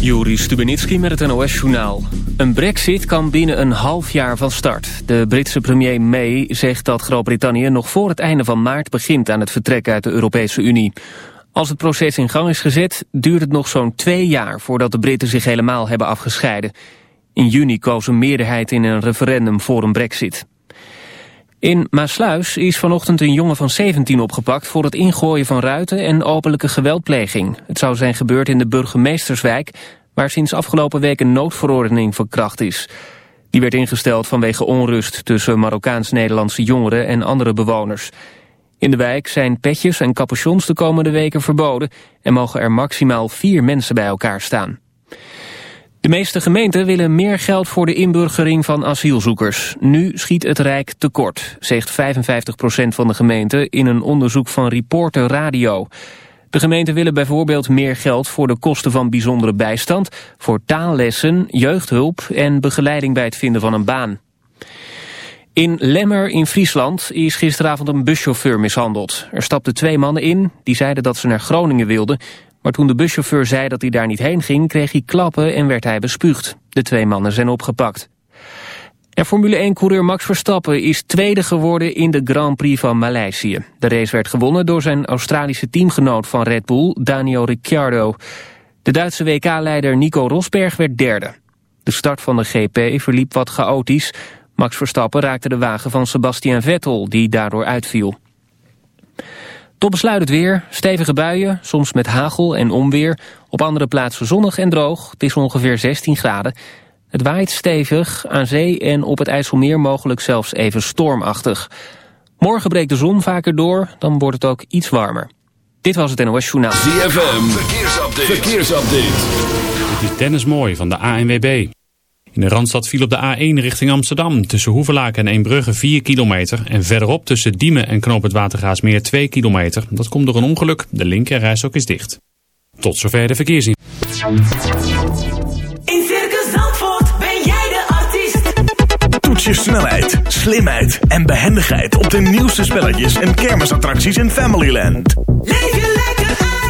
Juri Stubenitski met het NOS-journaal. Een brexit kan binnen een half jaar van start. De Britse premier May zegt dat Groot-Brittannië nog voor het einde van maart begint aan het vertrek uit de Europese Unie. Als het proces in gang is gezet, duurt het nog zo'n twee jaar voordat de Britten zich helemaal hebben afgescheiden. In juni koos een meerderheid in een referendum voor een brexit. In Maasluis is vanochtend een jongen van 17 opgepakt voor het ingooien van ruiten en openlijke geweldpleging. Het zou zijn gebeurd in de burgemeesterswijk, waar sinds afgelopen week een noodverordening van kracht is. Die werd ingesteld vanwege onrust tussen Marokkaans-Nederlandse jongeren en andere bewoners. In de wijk zijn petjes en capuchons de komende weken verboden en mogen er maximaal vier mensen bij elkaar staan. De meeste gemeenten willen meer geld voor de inburgering van asielzoekers. Nu schiet het Rijk tekort, zegt 55% van de gemeenten in een onderzoek van Reporter Radio. De gemeenten willen bijvoorbeeld meer geld voor de kosten van bijzondere bijstand, voor taallessen, jeugdhulp en begeleiding bij het vinden van een baan. In Lemmer in Friesland is gisteravond een buschauffeur mishandeld. Er stapten twee mannen in, die zeiden dat ze naar Groningen wilden, maar toen de buschauffeur zei dat hij daar niet heen ging, kreeg hij klappen en werd hij bespuugd. De twee mannen zijn opgepakt. En Formule 1-coureur Max Verstappen is tweede geworden in de Grand Prix van Maleisië. De race werd gewonnen door zijn Australische teamgenoot van Red Bull, Daniel Ricciardo. De Duitse WK-leider Nico Rosberg werd derde. De start van de GP verliep wat chaotisch. Max Verstappen raakte de wagen van Sebastian Vettel, die daardoor uitviel. Tot besluit het weer. Stevige buien, soms met hagel en onweer. Op andere plaatsen zonnig en droog. Het is ongeveer 16 graden. Het waait stevig, aan zee en op het IJsselmeer mogelijk zelfs even stormachtig. Morgen breekt de zon vaker door, dan wordt het ook iets warmer. Dit was het NOS Journaal. ZFM, verkeersupdate. verkeersupdate. Dit is Dennis Mooi van de ANWB. In de Randstad viel op de A1 richting Amsterdam. Tussen Hoevelaken en Eembrugge 4 kilometer. En verderop tussen Diemen en Knoop het Watergaasmeer 2 kilometer. Dat komt door een ongeluk. De linkerrijstok is dicht. Tot zover de verkeerszien. In Circus Zandvoort ben jij de artiest. Toets je snelheid, slimheid en behendigheid op de nieuwste spelletjes en kermisattracties in Familyland. Leef je lekker uit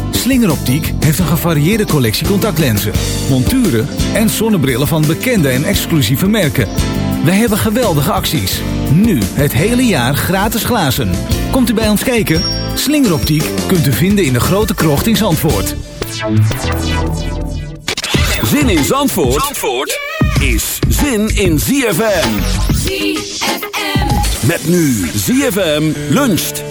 Slingeroptiek heeft een gevarieerde collectie contactlenzen, monturen en zonnebrillen van bekende en exclusieve merken. Wij hebben geweldige acties. Nu het hele jaar gratis glazen. Komt u bij ons kijken? Slingeroptiek kunt u vinden in de grote krocht in Zandvoort. Zin in Zandvoort, Zandvoort is zin in ZFM. ZFM. Met nu ZFM luncht.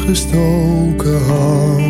uitgestoken hand.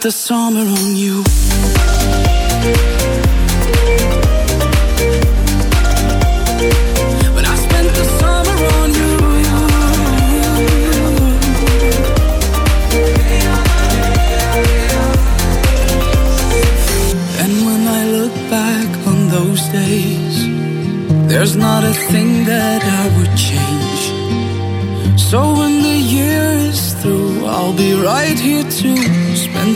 the summer on you.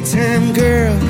daytime girl.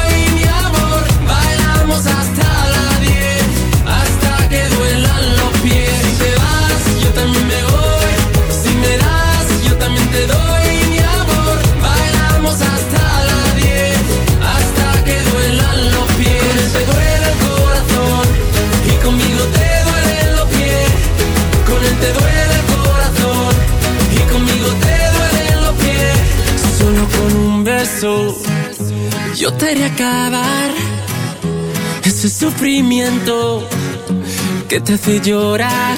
también me voy. Si me das, yo también te doy mi amor. Bailamos hasta la 10, hasta que duelan los pies. Con él te duele el corazón y conmigo te duelen los pies. Con él te duele el corazón y conmigo te duelen los pies. Solo con un beso yo te haré acabar ese sufrimiento que te hace llorar.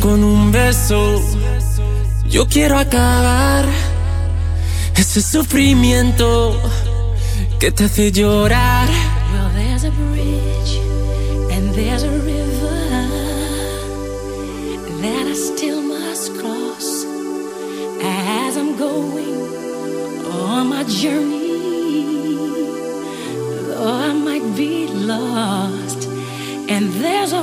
con un beso yo quiero acabar ese sufrimiento que te hace llorar. Well, there's a bridge and there's a river that I still must cross as I'm going on my journey. Though I might be lost, and there's a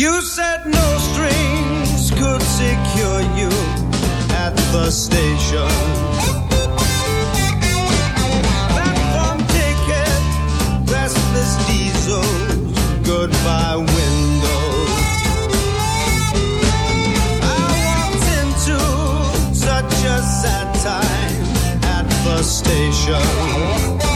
You said no strings could secure you at the station. Platform ticket, restless diesels, goodbye windows. I walked into such a sad time at the station.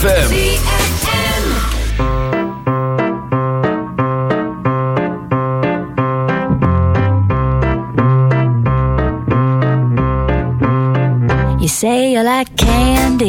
ZFM. You say you like candy,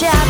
shadow